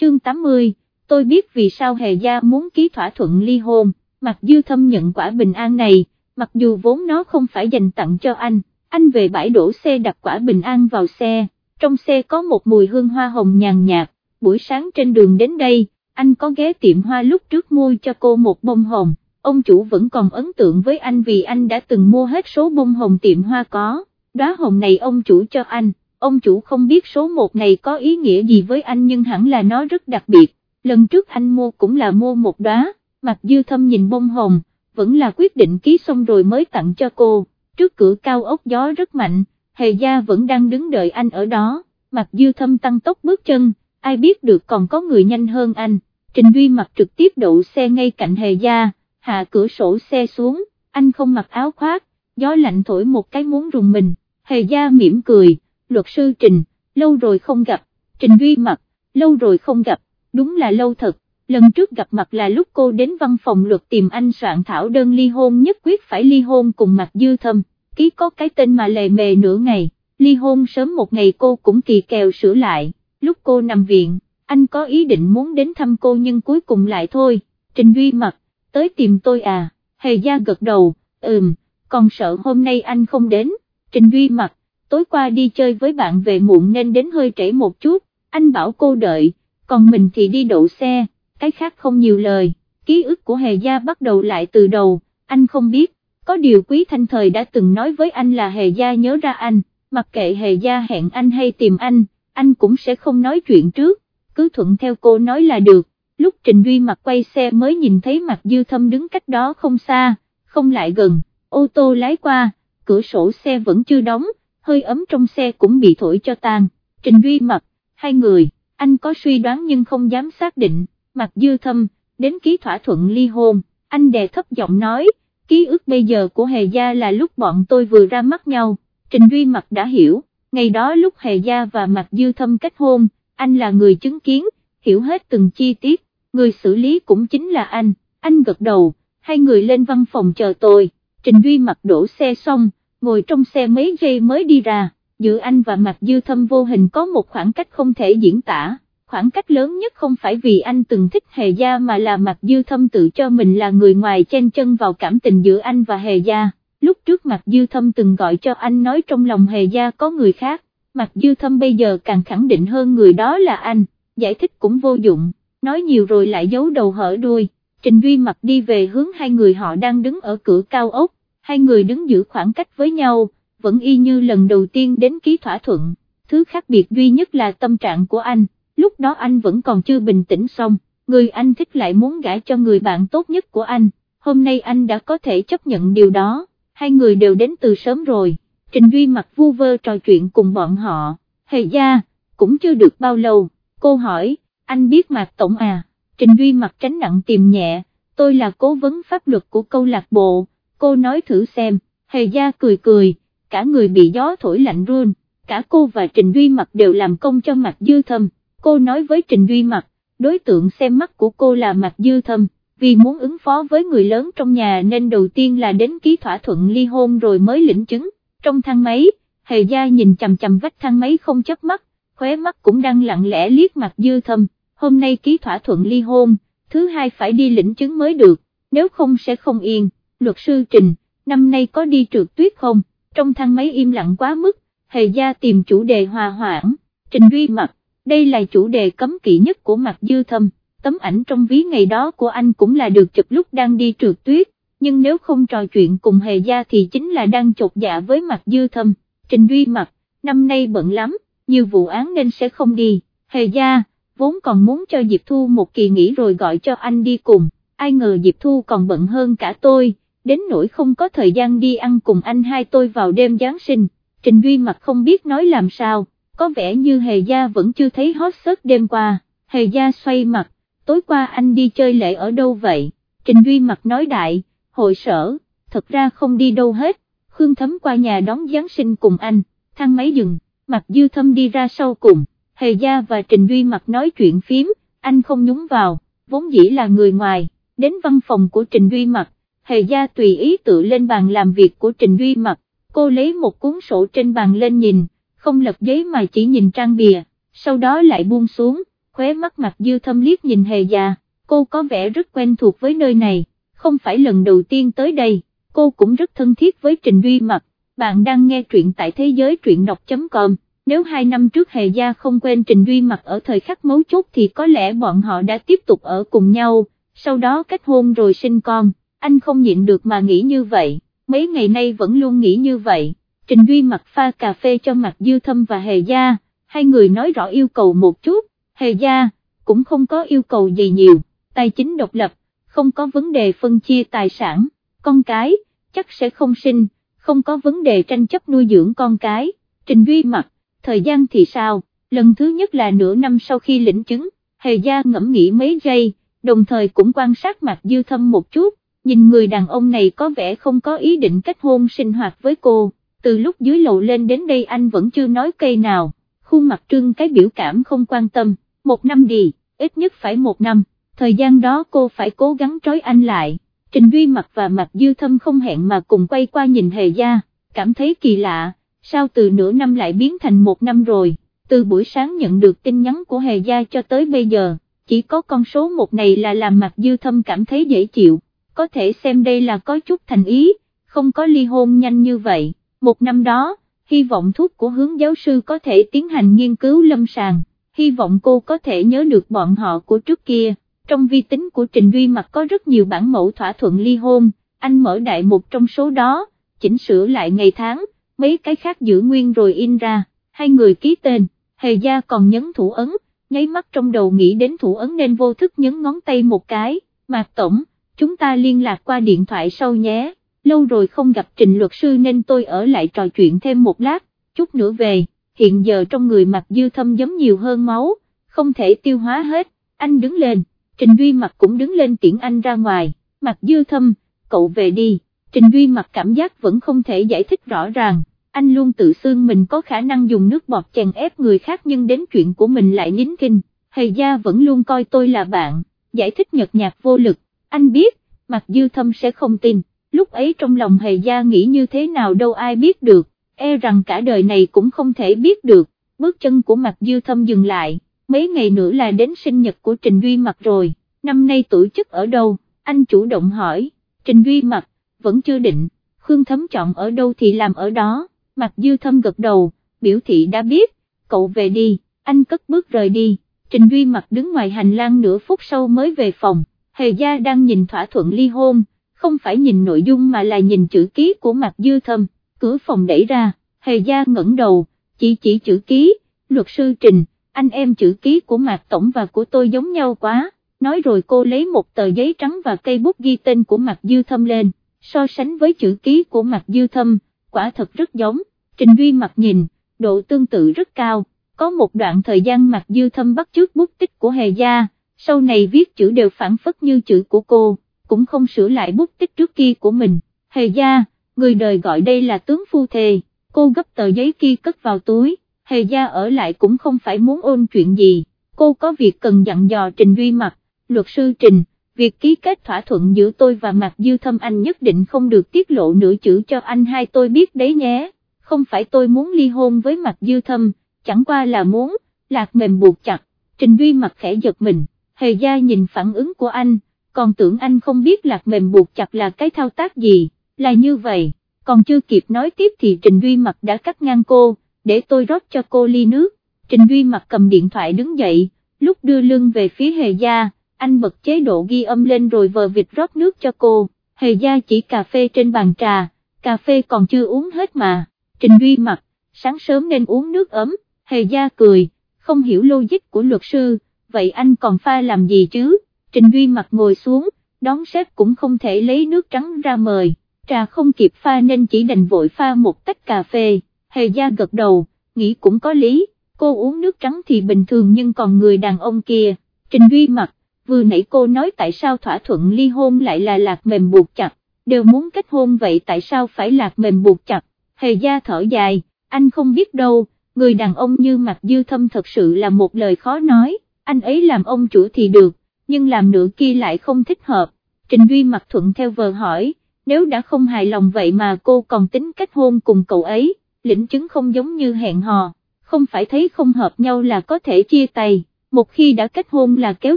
chương 80, tôi biết vì sao Hề Gia muốn ký thỏa thuận ly hôn, mặc dư thâm nhận quả bình an này, mặc dù vốn nó không phải dành tặng cho anh, anh về bãi đổ xe đặt quả bình an vào xe, trong xe có một mùi hương hoa hồng nhàn nhạt, buổi sáng trên đường đến đây, anh có ghé tiệm hoa lúc trước mua cho cô một bông hồng, ông chủ vẫn còn ấn tượng với anh vì anh đã từng mua hết số bông hồng tiệm hoa có, đóa hồng này ông chủ cho anh, ông chủ không biết số một này có ý nghĩa gì với anh nhưng hẳn là nó rất đặc biệt, lần trước anh mua cũng là mua một đóa, Mặc dư thâm nhìn bông hồng, vẫn là quyết định ký xong rồi mới tặng cho cô, trước cửa cao ốc gió rất mạnh, hề gia vẫn đang đứng đợi anh ở đó, Mặc dư thâm tăng tốc bước chân, ai biết được còn có người nhanh hơn anh, Trình Duy mặc trực tiếp đậu xe ngay cạnh hề gia, hạ cửa sổ xe xuống, anh không mặc áo khoác, gió lạnh thổi một cái muốn rùng mình, hề gia mỉm cười, luật sư Trình, lâu rồi không gặp, Trình Duy mặt, lâu rồi không gặp, đúng là lâu thật, lần trước gặp mặt là lúc cô đến văn phòng luật tìm anh soạn thảo đơn ly hôn nhất quyết phải ly hôn cùng mặt dư thâm, ký có cái tên mà lề mề nửa ngày, ly hôn sớm một ngày cô cũng kỳ kèo sửa lại, lúc cô nằm viện, anh có ý định muốn đến thăm cô nhưng cuối cùng lại thôi, Trình Duy mặt, tới tìm tôi à, hề gia gật đầu, ừm, còn sợ hôm nay anh không đến, Trình Duy mặt, tối qua đi chơi với bạn về muộn nên đến hơi trễ một chút, anh bảo cô đợi, còn mình thì đi đậu xe, cái khác không nhiều lời, ký ức của hề gia bắt đầu lại từ đầu, anh không biết, có điều quý thanh thời đã từng nói với anh là hề gia nhớ ra anh, mặc kệ hề gia hẹn anh hay tìm anh, anh cũng sẽ không nói chuyện trước, cứ thuận theo cô nói là được, lúc Trình Duy mặt quay xe mới nhìn thấy mặt dư thâm đứng cách đó không xa, không lại gần, ô tô lái qua, cửa sổ xe vẫn chưa đóng, hơi ấm trong xe cũng bị thổi cho tan, Trình Duy mặt, hai người, anh có suy đoán nhưng không dám xác định, mặt dư thâm, đến ký thỏa thuận ly hôn, anh đè thấp giọng nói, ký ức bây giờ của Hề Gia là lúc bọn tôi vừa ra mắt nhau, Trình Duy mặt đã hiểu, ngày đó lúc Hề Gia và mặt dư thâm kết hôn, anh là người chứng kiến, hiểu hết từng chi tiết, người xử lý cũng chính là anh, anh gật đầu, hai người lên văn phòng chờ tôi, Trình Duy mặt đổ xe xong, ngồi trong xe mấy giây mới đi ra, giữa anh và mặt dư thâm vô hình có một khoảng cách không thể diễn tả, khoảng cách lớn nhất không phải vì anh từng thích hề gia mà là mặt dư thâm tự cho mình là người ngoài chen chân vào cảm tình giữa anh và hề gia, lúc trước mặt dư thâm từng gọi cho anh nói trong lòng hề gia có người khác, mặt dư thâm bây giờ càng khẳng định hơn người đó là anh, giải thích cũng vô dụng, nói nhiều rồi lại giấu đầu hở đuôi, Trình Duy mặc đi về hướng hai người họ đang đứng ở cửa cao ốc, hai người đứng giữ khoảng cách với nhau, vẫn y như lần đầu tiên đến ký thỏa thuận, thứ khác biệt duy nhất là tâm trạng của anh, lúc đó anh vẫn còn chưa bình tĩnh xong, người anh thích lại muốn gả cho người bạn tốt nhất của anh, hôm nay anh đã có thể chấp nhận điều đó, hai người đều đến từ sớm rồi, Trình Duy mặt vu vơ trò chuyện cùng bọn họ, hề gia, cũng chưa được bao lâu, cô hỏi, anh biết Mạc Tổng à, Trình Duy mặt tránh nặng tìm nhẹ, tôi là cố vấn pháp luật của câu lạc bộ, cô nói thử xem, hề gia cười cười, cả người bị gió thổi lạnh run, cả cô và Trình Duy mặt đều làm công cho mặt dư thâm, cô nói với Trình Duy mặt, đối tượng xem mắt của cô là mặt dư thâm, vì muốn ứng phó với người lớn trong nhà nên đầu tiên là đến ký thỏa thuận ly hôn rồi mới lĩnh chứng, trong thang máy, hề gia nhìn chầm chầm vách thang máy không chớp mắt, khóe mắt cũng đang lặng lẽ liếc mặt dư thâm, hôm nay ký thỏa thuận ly hôn, thứ hai phải đi lĩnh chứng mới được, nếu không sẽ không yên, luật sư Trình, năm nay có đi trượt tuyết không, trong thang máy im lặng quá mức, hề gia tìm chủ đề hòa hoãn, Trình Duy mặt, đây là chủ đề cấm kỵ nhất của mặt dư thâm, tấm ảnh trong ví ngày đó của anh cũng là được chụp lúc đang đi trượt tuyết, nhưng nếu không trò chuyện cùng hề gia thì chính là đang chột dạ với mặt dư thâm, Trình Duy mặt, năm nay bận lắm, nhiều vụ án nên sẽ không đi, hề gia, vốn còn muốn cho Diệp Thu một kỳ nghỉ rồi gọi cho anh đi cùng, ai ngờ Diệp Thu còn bận hơn cả tôi, đến nỗi không có thời gian đi ăn cùng anh hai tôi vào đêm Giáng sinh, Trình Duy mặt không biết nói làm sao, có vẻ như Hề Gia vẫn chưa thấy hot sớt đêm qua, Hề Gia xoay mặt, tối qua anh đi chơi lễ ở đâu vậy, Trình Duy mặt nói đại, hội sở, thật ra không đi đâu hết, Khương Thấm qua nhà đón Giáng sinh cùng anh, thang máy dừng, mặt dư thâm đi ra sau cùng, Hề Gia và Trình Duy mặt nói chuyện phím, anh không nhúng vào, vốn dĩ là người ngoài, đến văn phòng của Trình Duy mặt, Hề Gia tùy ý tự lên bàn làm việc của Trình Duy Mặc, cô lấy một cuốn sổ trên bàn lên nhìn, không lật giấy mà chỉ nhìn trang bìa, sau đó lại buông xuống, khóe mắt mặt dư thâm liếc nhìn hề già, cô có vẻ rất quen thuộc với nơi này, không phải lần đầu tiên tới đây, cô cũng rất thân thiết với Trình Duy Mặc, bạn đang nghe truyện tại thế giới truyện đọc.com. Nếu hai năm trước Hề Gia không quên Trình Duy Mặc ở thời khắc mấu chốt thì có lẽ bọn họ đã tiếp tục ở cùng nhau, sau đó kết hôn rồi sinh con, anh không nhịn được mà nghĩ như vậy, mấy ngày nay vẫn luôn nghĩ như vậy. Trình Duy Mặc pha cà phê cho Mạc Dư Thâm và Hề Gia, hai người nói rõ yêu cầu một chút, Hề Gia cũng không có yêu cầu gì nhiều, tài chính độc lập, không có vấn đề phân chia tài sản, con cái, chắc sẽ không sinh, không có vấn đề tranh chấp nuôi dưỡng con cái, Trình Duy Mặc thời gian thì sao, lần thứ nhất là nửa năm sau khi lĩnh chứng, hề gia ngẫm nghĩ mấy giây, đồng thời cũng quan sát mặt dư thâm một chút, nhìn người đàn ông này có vẻ không có ý định kết hôn sinh hoạt với cô, từ lúc dưới lầu lên đến đây anh vẫn chưa nói cây nào, khuôn mặt trưng cái biểu cảm không quan tâm, một năm đi, ít nhất phải một năm, thời gian đó cô phải cố gắng trói anh lại. Trình Duy mặt và Mặt Dư Thâm không hẹn mà cùng quay qua nhìn Hề Gia, cảm thấy kỳ lạ, sao từ nửa năm lại biến thành một năm rồi, từ buổi sáng nhận được tin nhắn của Hề Gia cho tới bây giờ, chỉ có con số một này là làm mặt dư thâm cảm thấy dễ chịu, có thể xem đây là có chút thành ý, không có ly hôn nhanh như vậy, một năm đó, hy vọng thuốc của hướng giáo sư có thể tiến hành nghiên cứu lâm sàng, hy vọng cô có thể nhớ được bọn họ của trước kia, trong vi tính của Trình Duy Mặc có rất nhiều bản mẫu thỏa thuận ly hôn, anh mở đại một trong số đó, chỉnh sửa lại ngày tháng, mấy cái khác giữ nguyên rồi in ra, hai người ký tên, hề gia còn nhấn thủ ấn, nháy mắt trong đầu nghĩ đến thủ ấn nên vô thức nhấn ngón tay một cái, Mạc Tổng, chúng ta liên lạc qua điện thoại sau nhé, lâu rồi không gặp trình luật sư nên tôi ở lại trò chuyện thêm một lát, chút nữa về, hiện giờ trong người mặt Dư Thâm giống nhiều hơn máu, không thể tiêu hóa hết, anh đứng lên, Trình Duy Mặc cũng đứng lên tiễn anh ra ngoài, mặt Dư Thâm, cậu về đi. Trình Duy mặc cảm giác vẫn không thể giải thích rõ ràng, anh luôn tự xương mình có khả năng dùng nước bọt chèn ép người khác nhưng đến chuyện của mình lại nín kinh, Hầy gia vẫn luôn coi tôi là bạn, giải thích nhật nhạt vô lực, anh biết, mặc dư thâm sẽ không tin, lúc ấy trong lòng Hề gia nghĩ như thế nào đâu ai biết được, e rằng cả đời này cũng không thể biết được, bước chân của mặt dư thâm dừng lại, mấy ngày nữa là đến sinh nhật của Trình Duy Mặc rồi, năm nay tổ chức ở đâu, anh chủ động hỏi, Trình Duy Mặc, vẫn chưa định, Khương Thấm chọn ở đâu thì làm ở đó, Mặt Dư Thâm gật đầu, biểu thị đã biết, cậu về đi, anh cất bước rời đi, Trình Duy Mặc đứng ngoài hành lang nửa phút sau mới về phòng, Hề Gia đang nhìn thỏa thuận ly hôn, không phải nhìn nội dung mà là nhìn chữ ký của Mạc Dư Thâm, cửa phòng đẩy ra, Hề Gia ngẩng đầu, chỉ chỉ chữ ký, luật sư Trình, anh em chữ ký của Mạc Tổng và của tôi giống nhau quá, nói rồi cô lấy một tờ giấy trắng và cây bút ghi tên của Mạc Dư Thâm lên so sánh với chữ ký của Mạc dư thâm, quả thật rất giống, Trình Duy mặt nhìn, độ tương tự rất cao, có một đoạn thời gian Mạc dư thâm bắt trước bút tích của Hề Gia, sau này viết chữ đều phản phất như chữ của cô, cũng không sửa lại bút tích trước kia của mình, Hề Gia, người đời gọi đây là tướng phu thề, cô gấp tờ giấy kia cất vào túi, Hề Gia ở lại cũng không phải muốn ôn chuyện gì, cô có việc cần dặn dò Trình Duy mặt, luật sư Trình. Việc ký kết thỏa thuận giữa tôi và Mạc Dư Thâm anh nhất định không được tiết lộ nửa chữ cho anh hai tôi biết đấy nhé, không phải tôi muốn ly hôn với Mạc Dư Thâm, chẳng qua là muốn, lạc mềm buộc chặt, Trình Duy mặt khẽ giật mình, hề gia nhìn phản ứng của anh, còn tưởng anh không biết lạc mềm buộc chặt là cái thao tác gì, là như vậy, còn chưa kịp nói tiếp thì Trình Duy mặt đã cắt ngang cô, để tôi rót cho cô ly nước, Trình Duy mặt cầm điện thoại đứng dậy, lúc đưa lưng về phía hề gia, anh bật chế độ ghi âm lên rồi vờ vịt rót nước cho cô, hề gia chỉ cà phê trên bàn trà, cà phê còn chưa uống hết mà, Trình Duy mặt, sáng sớm nên uống nước ấm, hề gia cười, không hiểu logic của luật sư, vậy anh còn pha làm gì chứ, Trình Duy mặt ngồi xuống, đón sếp cũng không thể lấy nước trắng ra mời, trà không kịp pha nên chỉ đành vội pha một tách cà phê, hề gia gật đầu, nghĩ cũng có lý, cô uống nước trắng thì bình thường nhưng còn người đàn ông kia, Trình Duy mặt, vừa nãy cô nói tại sao thỏa thuận ly hôn lại là lạc mềm buộc chặt, đều muốn kết hôn vậy tại sao phải lạc mềm buộc chặt, hề gia thở dài, anh không biết đâu, người đàn ông như mặt dư thâm thật sự là một lời khó nói, anh ấy làm ông chủ thì được, nhưng làm nửa kia lại không thích hợp, Trình Duy mặt thuận theo vờ hỏi, nếu đã không hài lòng vậy mà cô còn tính kết hôn cùng cậu ấy, lĩnh chứng không giống như hẹn hò, không phải thấy không hợp nhau là có thể chia tay. Một khi đã kết hôn là kéo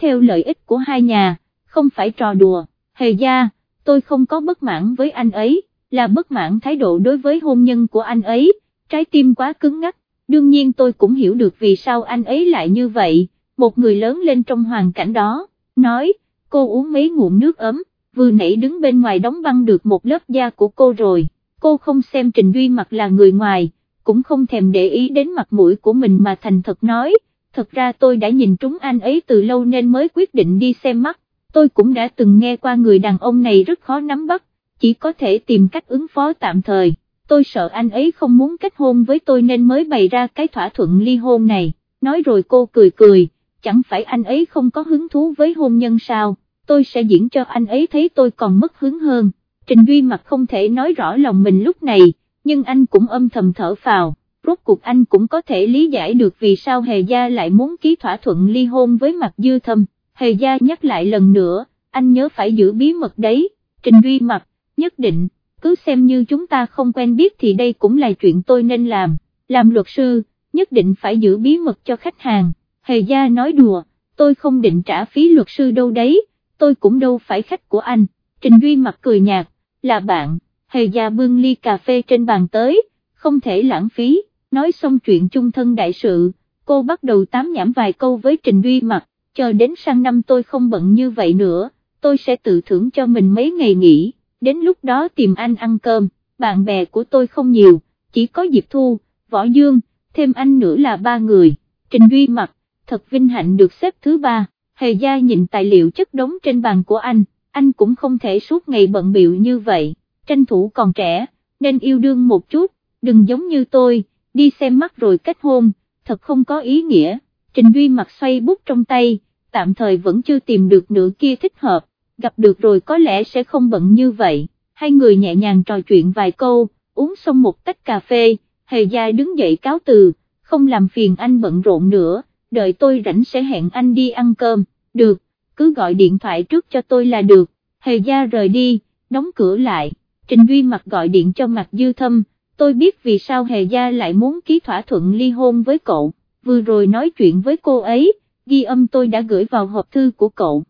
theo lợi ích của hai nhà, không phải trò đùa, hề gia, tôi không có bất mãn với anh ấy, là bất mãn thái độ đối với hôn nhân của anh ấy, trái tim quá cứng ngắc, đương nhiên tôi cũng hiểu được vì sao anh ấy lại như vậy, một người lớn lên trong hoàn cảnh đó, nói, cô uống mấy ngụm nước ấm, vừa nãy đứng bên ngoài đóng băng được một lớp da của cô rồi, cô không xem Trình Duy mặt là người ngoài, cũng không thèm để ý đến mặt mũi của mình mà thành thật nói, thật ra tôi đã nhìn trúng anh ấy từ lâu nên mới quyết định đi xem mắt, tôi cũng đã từng nghe qua người đàn ông này rất khó nắm bắt, chỉ có thể tìm cách ứng phó tạm thời, tôi sợ anh ấy không muốn kết hôn với tôi nên mới bày ra cái thỏa thuận ly hôn này, nói rồi cô cười cười, chẳng phải anh ấy không có hứng thú với hôn nhân sao, tôi sẽ diễn cho anh ấy thấy tôi còn mất hứng hơn, Trình Duy mặt không thể nói rõ lòng mình lúc này, nhưng anh cũng âm thầm thở phào, rốt cuộc anh cũng có thể lý giải được vì sao Hề Gia lại muốn ký thỏa thuận ly hôn với mặt dư thâm, Hề Gia nhắc lại lần nữa, anh nhớ phải giữ bí mật đấy, Trình Duy mặt, nhất định, cứ xem như chúng ta không quen biết thì đây cũng là chuyện tôi nên làm, làm luật sư, nhất định phải giữ bí mật cho khách hàng, Hề Gia nói đùa, tôi không định trả phí luật sư đâu đấy, tôi cũng đâu phải khách của anh, Trình Duy mặt cười nhạt, là bạn hề gia bưng ly cà phê trên bàn tới, không thể lãng phí, nói xong chuyện chung thân đại sự, cô bắt đầu tám nhảm vài câu với Trình Duy mặt. chờ đến sang năm tôi không bận như vậy nữa, tôi sẽ tự thưởng cho mình mấy ngày nghỉ, đến lúc đó tìm anh ăn cơm, bạn bè của tôi không nhiều, chỉ có Diệp Thu, Võ Dương, thêm anh nữa là ba người, Trình Duy mặt thật vinh hạnh được xếp thứ ba, hề gia nhìn tài liệu chất đống trên bàn của anh, anh cũng không thể suốt ngày bận biệu như vậy. Tranh thủ còn trẻ, nên yêu đương một chút, đừng giống như tôi, đi xem mắt rồi kết hôn, thật không có ý nghĩa, Trình Duy mặt xoay bút trong tay, tạm thời vẫn chưa tìm được nửa kia thích hợp, gặp được rồi có lẽ sẽ không bận như vậy, hai người nhẹ nhàng trò chuyện vài câu, uống xong một tách cà phê, hề gia đứng dậy cáo từ, không làm phiền anh bận rộn nữa, đợi tôi rảnh sẽ hẹn anh đi ăn cơm, được, cứ gọi điện thoại trước cho tôi là được, hề gia rời đi, đóng cửa lại. Trình Duy mặt gọi điện cho mặt Dư Thâm, tôi biết vì sao Hề Gia lại muốn ký thỏa thuận ly hôn với cậu, vừa rồi nói chuyện với cô ấy, ghi âm tôi đã gửi vào hộp thư của cậu.